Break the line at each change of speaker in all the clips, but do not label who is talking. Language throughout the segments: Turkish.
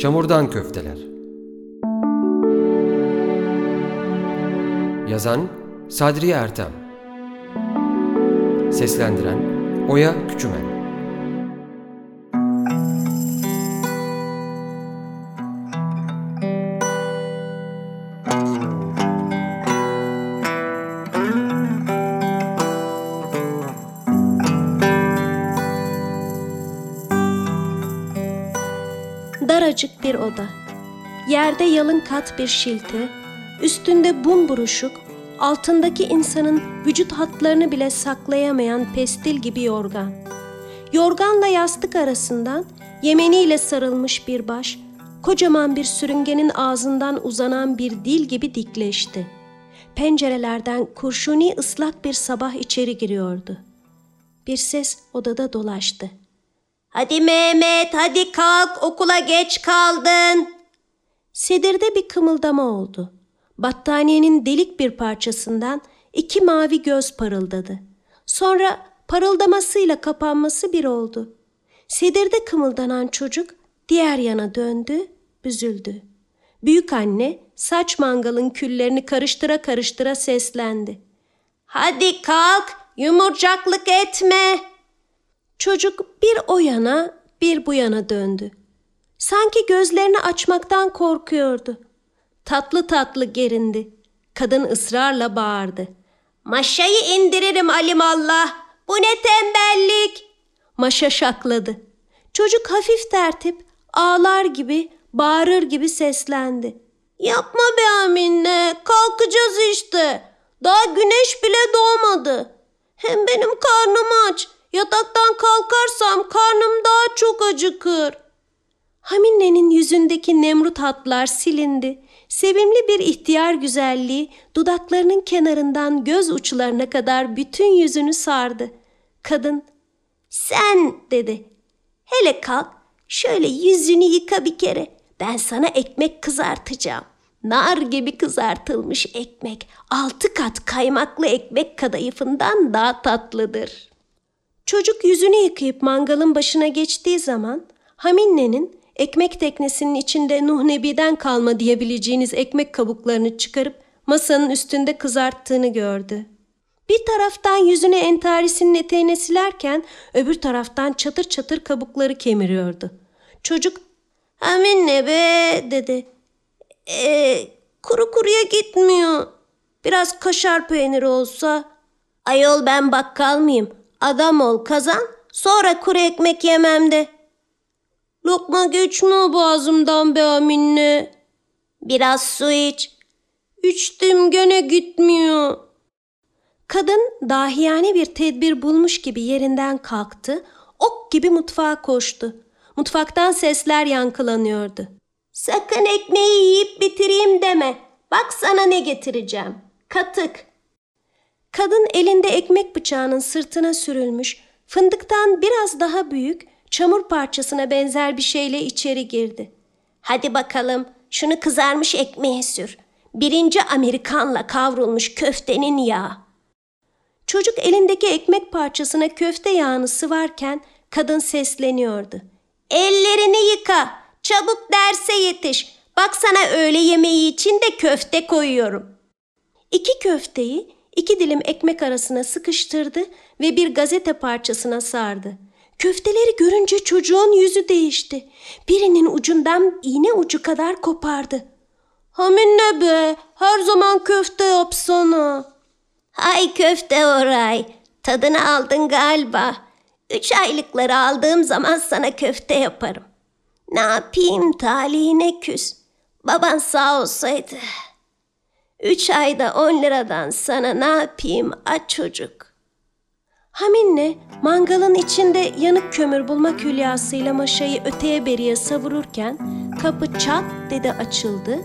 Çamurdan Köfteler. Yazan Sadriye Ertem. Seslendiren Oya Küçümen
Daracık bir oda. Yerde yalın kat bir şilti, üstünde bum buruşuk, altındaki insanın vücut hatlarını bile saklayamayan pestil gibi yorgan. Yorganla yastık arasından yemeniyle sarılmış bir baş, kocaman bir sürüngenin ağzından uzanan bir dil gibi dikleşti. Pencerelerden kurşuni ıslak bir sabah içeri giriyordu. Bir ses odada dolaştı.
Hadi Mehmet, hadi kalk, okula geç kaldın.
Sedirde bir kımıldama oldu. Battaniyenin delik bir parçasından iki mavi göz parıldadı. Sonra parıldamasıyla kapanması bir oldu. Sedirde kımıldanan çocuk diğer yana döndü, büzüldü. Büyük anne saç mangalın küllerini karıştıra karıştıra seslendi.
Hadi kalk, yumurcaklık etme.
Çocuk bir o yana bir bu yana döndü. Sanki gözlerini açmaktan korkuyordu. Tatlı tatlı gerindi. Kadın ısrarla bağırdı.
Maşayı indiririm alimallah. Bu ne tembellik.
Maşa şakladı. Çocuk hafif tertip, ağlar gibi, bağırır gibi seslendi.
Yapma be Amine, kalkacağız işte. Daha güneş bile doğmadı. Hem benim karnım aç. Yataktan kalkarsam karnım daha çok acıkır.
Haminne'nin yüzündeki nemrut hatlar silindi. Sevimli bir ihtiyar güzelliği dudaklarının kenarından göz uçlarına kadar bütün yüzünü sardı. Kadın,
sen dedi, hele kalk şöyle yüzünü yıka bir kere. Ben sana ekmek kızartacağım. Nar gibi kızartılmış ekmek, altı kat kaymaklı ekmek kadayıfından daha tatlıdır.''
Çocuk yüzünü yıkayıp mangalın başına geçtiği zaman Haminne'nin ekmek teknesinin içinde Nuh Nebi'den kalma diyebileceğiniz ekmek kabuklarını çıkarıp masanın üstünde kızarttığını gördü. Bir taraftan yüzüne entarisinin eteğine silerken öbür taraftan çatır çatır kabukları kemiriyordu. Çocuk
Haminne be dedi. E, kuru kuruya gitmiyor. Biraz kaşar peyniri olsa. Ayol ben bakkal mıyım? Adam ol kazan, sonra kuru ekmek yemem de. Lokma geçmiyor boğazımdan be aminne. Biraz su iç. İçtim gene gitmiyor.
Kadın dahiyane bir tedbir bulmuş gibi yerinden kalktı, ok gibi mutfağa koştu. Mutfaktan sesler yankılanıyordu.
Sakın ekmeği yiyip bitireyim deme. Bak sana ne getireceğim. Katık.
Kadın elinde ekmek bıçağının sırtına sürülmüş, fındıktan biraz daha büyük, çamur parçasına benzer bir şeyle içeri girdi.
Hadi bakalım şunu kızarmış ekmeğe sür. Birinci Amerikanla kavrulmuş köftenin yağı.
Çocuk elindeki ekmek parçasına köfte yağını sıvarken kadın sesleniyordu.
Ellerini yıka, çabuk derse yetiş. Bak sana öğle yemeği için de köfte koyuyorum.
İki köfteyi iki dilim ekmek arasına sıkıştırdı ve bir gazete parçasına sardı. Köfteleri görünce çocuğun yüzü değişti. Birinin ucundan iğne ucu kadar kopardı.
Haminne be, her zaman köfte yapsana. Hay köfte oray, tadını aldın galiba. Üç aylıkları aldığım zaman sana köfte yaparım. Ne yapayım talihine küs. Baban sağ olsaydı. Üç ayda on liradan sana ne yapayım aç çocuk.
Haminle mangalın içinde yanık kömür bulmak hülyasıyla maşayı öteye beriye savururken kapı çat dedi açıldı.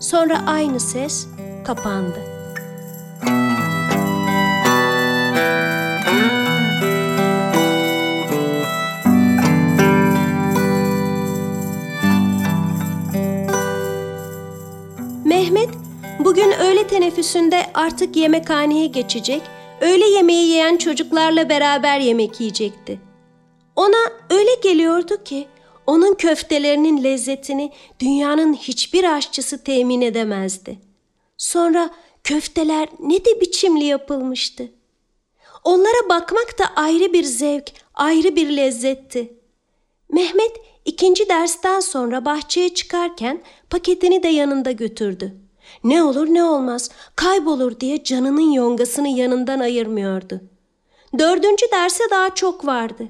Sonra aynı ses kapandı. Mehmet teneffüsünde artık yemekhaneye geçecek, öğle yemeği yiyen çocuklarla beraber yemek yiyecekti. Ona öyle geliyordu ki Onun köftelerinin lezzetini dünyanın hiçbir aşçısı temin edemezdi. Sonra köfteler ne de biçimli yapılmıştı. Onlara bakmak da ayrı bir zevk, ayrı bir lezzetti. Mehmet ikinci dersten sonra bahçeye çıkarken paketini de yanında götürdü. Ne olur ne olmaz kaybolur diye canının yongasını yanından ayırmıyordu. Dördüncü derse daha çok vardı.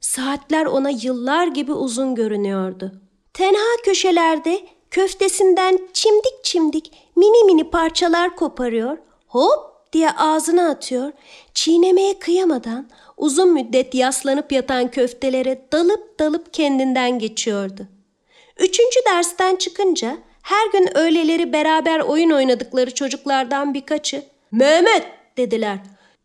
Saatler ona yıllar gibi uzun görünüyordu. Tenha köşelerde köftesinden çimdik çimdik mini mini parçalar koparıyor, hop diye ağzına atıyor, çiğnemeye kıyamadan uzun müddet yaslanıp yatan köftelere dalıp dalıp kendinden geçiyordu. Üçüncü dersten çıkınca her gün öğleleri beraber oyun oynadıkları çocuklardan birkaçı ''Mehmet'' dediler.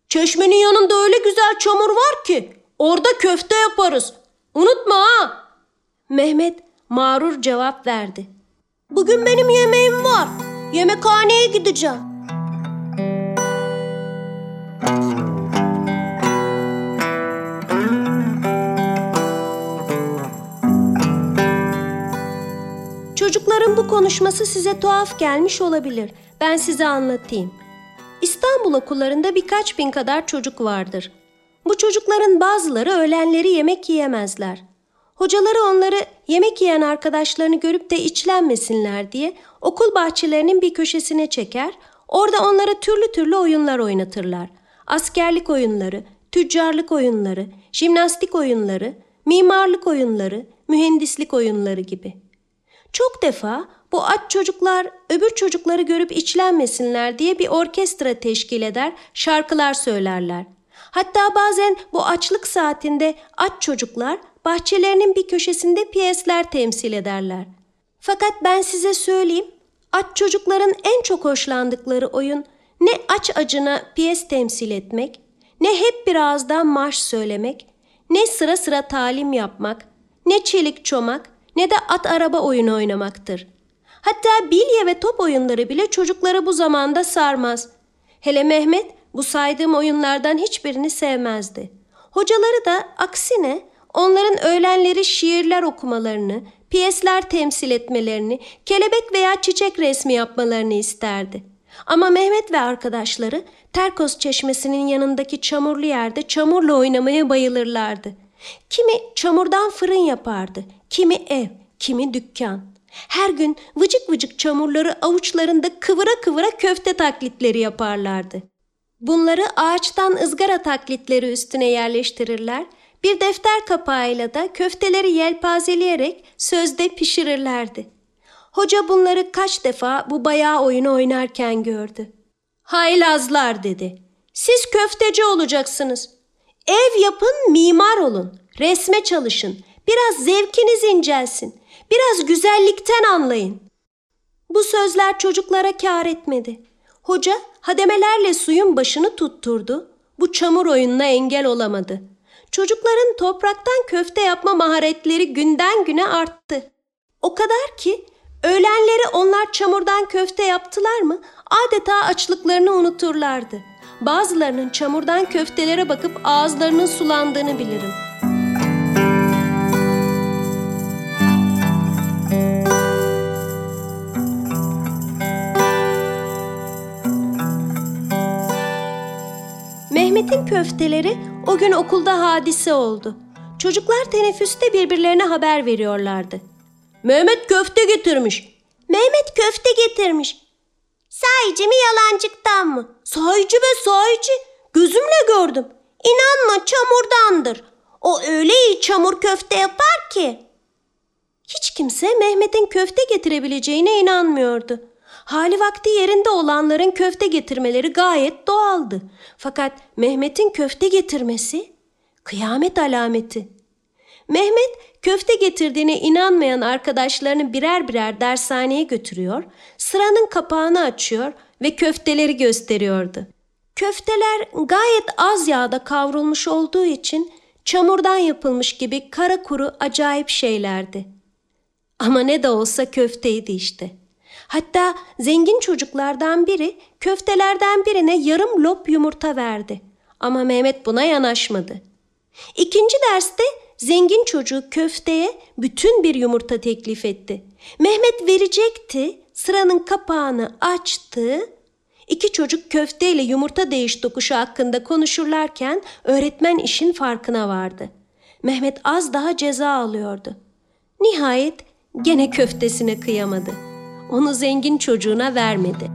''Çeşmenin yanında öyle güzel çamur var ki orada köfte yaparız. Unutma ha!'' Mehmet mağrur cevap verdi. ''Bugün benim yemeğim var. Yemekhaneye gideceğim.'' Çocukların bu konuşması size tuhaf gelmiş olabilir. Ben size anlatayım. İstanbul okullarında birkaç bin kadar çocuk vardır. Bu çocukların bazıları öğlenleri yemek yiyemezler. Hocaları onları yemek yiyen arkadaşlarını görüp de içlenmesinler diye okul bahçelerinin bir köşesine çeker, orada onlara türlü türlü oyunlar oynatırlar. Askerlik oyunları, tüccarlık oyunları, jimnastik oyunları, mimarlık oyunları, mühendislik oyunları gibi.'' Çok defa bu aç çocuklar öbür çocukları görüp içlenmesinler diye bir orkestra teşkil eder, şarkılar söylerler. Hatta bazen bu açlık saatinde aç çocuklar bahçelerinin bir köşesinde piyesler temsil ederler. Fakat ben size söyleyeyim, aç çocukların en çok hoşlandıkları oyun ne aç acına piyes temsil etmek, ne hep bir ağızdan marş söylemek, ne sıra sıra talim yapmak, ne çelik çomak, ne de at araba oyunu oynamaktır. Hatta bilye ve top oyunları bile çocukları bu zamanda sarmaz. Hele Mehmet bu saydığım oyunlardan hiçbirini sevmezdi. Hocaları da aksine onların öğlenleri şiirler okumalarını, piyesler temsil etmelerini, kelebek veya çiçek resmi yapmalarını isterdi. Ama Mehmet ve arkadaşları Terkos çeşmesinin yanındaki çamurlu yerde çamurla oynamaya bayılırlardı. Kimi çamurdan fırın yapardı, kimi ev, kimi dükkan. Her gün vıcık vıcık çamurları avuçlarında kıvıra kıvıra köfte taklitleri yaparlardı. Bunları ağaçtan ızgara taklitleri üstüne yerleştirirler, bir defter kapağıyla da köfteleri yelpazeleyerek sözde pişirirlerdi. Hoca bunları kaç defa bu bayağı oyunu oynarken gördü. Haylazlar dedi. Siz köfteci olacaksınız. Ev yapın, mimar olun. Resme çalışın. Biraz zevkiniz incelsin. Biraz güzellikten anlayın. Bu sözler çocuklara kâr etmedi. Hoca hademelerle suyun başını tutturdu. Bu çamur oyununa engel olamadı. Çocukların topraktan köfte yapma maharetleri günden güne arttı. O kadar ki öğlenleri onlar çamurdan köfte yaptılar mı adeta açlıklarını unuturlardı. Bazılarının çamurdan köftelere bakıp ağızlarının sulandığını bilirim. Mehmet'in köfteleri o gün okulda hadise oldu. Çocuklar teneffüste birbirlerine haber veriyorlardı. Mehmet köfte getirmiş. Mehmet köfte getirmiş. Sahici mi yalancıktan mı? Sahici be sahici. Gözümle gördüm. İnanma çamurdandır. O öyle iyi çamur köfte yapar ki. Hiç kimse Mehmet'in köfte getirebileceğine inanmıyordu. Hali vakti yerinde olanların köfte getirmeleri gayet doğaldı. Fakat Mehmet'in köfte getirmesi kıyamet alameti. Mehmet köfte getirdiğine inanmayan arkadaşlarını birer birer dershaneye götürüyor, sıranın kapağını açıyor ve köfteleri gösteriyordu. Köfteler gayet az yağda kavrulmuş olduğu için çamurdan yapılmış gibi kara kuru acayip şeylerdi. Ama ne de olsa köfteydi işte. Hatta zengin çocuklardan biri köftelerden birine yarım lop yumurta verdi. Ama Mehmet buna yanaşmadı. İkinci derste Zengin çocuğu köfteye bütün bir yumurta teklif etti. Mehmet verecekti, sıranın kapağını açtı. İki çocuk köfteyle yumurta değiş tokuşu hakkında konuşurlarken öğretmen işin farkına vardı. Mehmet az daha ceza alıyordu. Nihayet gene köftesine kıyamadı. Onu zengin çocuğuna vermedi.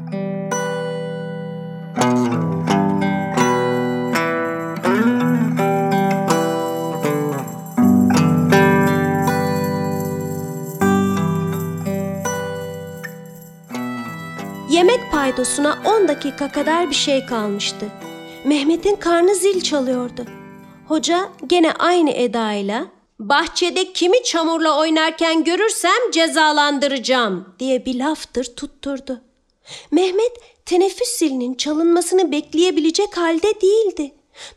Yemek paydosuna 10 dakika kadar bir şey kalmıştı. Mehmet'in karnı zil çalıyordu. Hoca gene aynı edayla bahçede kimi çamurla oynarken görürsem cezalandıracağım diye bir laftır tutturdu. Mehmet teneffüs zilinin çalınmasını bekleyebilecek halde değildi.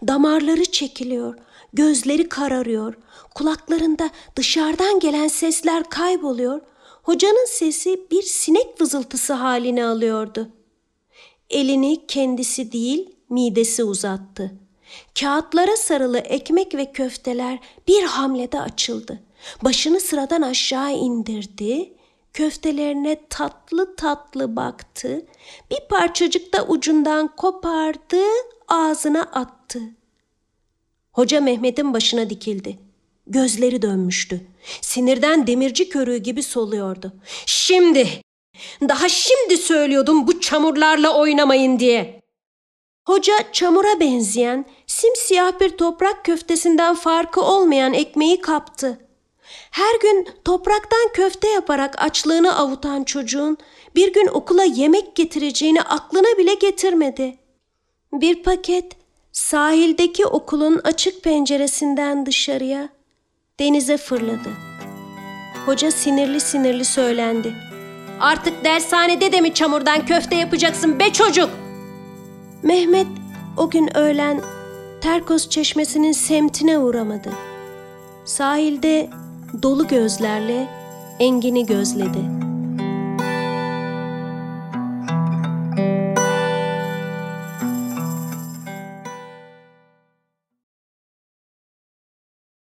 Damarları çekiliyor, gözleri kararıyor, kulaklarında dışarıdan gelen sesler kayboluyor. Hocanın sesi bir sinek vızıltısı halini alıyordu. Elini kendisi değil, midesi uzattı. Kağıtlara sarılı ekmek ve köfteler bir hamlede açıldı. Başını sıradan aşağı indirdi. Köftelerine tatlı tatlı baktı. Bir parçacık da ucundan kopardı, ağzına attı. Hoca Mehmet'in başına dikildi. Gözleri dönmüştü. Sinirden demirci körüğü gibi soluyordu. Şimdi, daha şimdi söylüyordum bu çamurlarla oynamayın diye. Hoca çamura benzeyen, simsiyah bir toprak köftesinden farkı olmayan ekmeği kaptı. Her gün topraktan köfte yaparak açlığını avutan çocuğun bir gün okula yemek getireceğini aklına bile getirmedi. Bir paket sahildeki okulun açık penceresinden dışarıya denize fırladı. Hoca sinirli sinirli söylendi. Artık dershanede de mi çamurdan köfte yapacaksın be çocuk? Mehmet o gün öğlen Terkos çeşmesinin semtine uğramadı. Sahilde dolu gözlerle Engin'i gözledi.